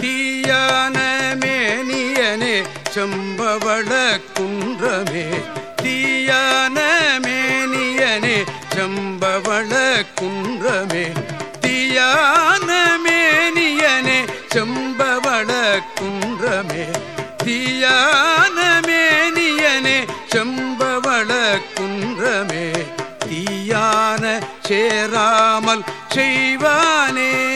தீயான மேனியனே செம்பவள குன்றமே. தீயான மேனியனே செம்பவள குன்றமே. தீயான மேனியனே செம்பவள குன்றமே. தீயான மேனியனே செம்பவள குன்றமே. தீயான சேராமல் செய்வானே.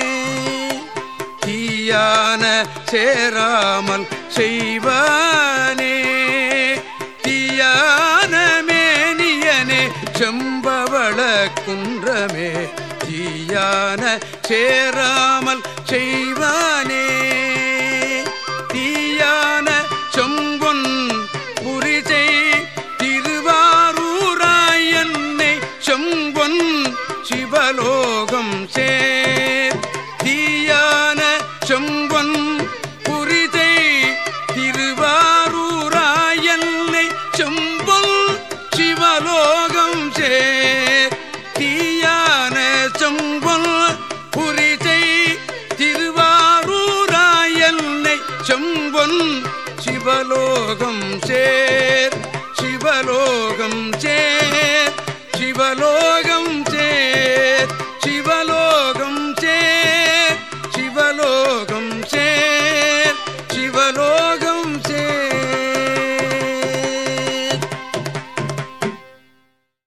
தீயான சேராமல் செய்வானே. தீயான மேனியனே செம்பவள குன்றமே தீயான சேராமல் செய்வானே. தீயான செம்பொன் புரிசை திருவாரூராயன்னை செம்பொன் சிவலோகம் சே புரிதை திருவாரூராயன்னை செம்பொல் சிவலோகம் சேர் தீயான செம்பொன் புரிதை திருவாரூராயன்னை செம்பொன் சிவலோகம் சேர் சிவலோகம் சே.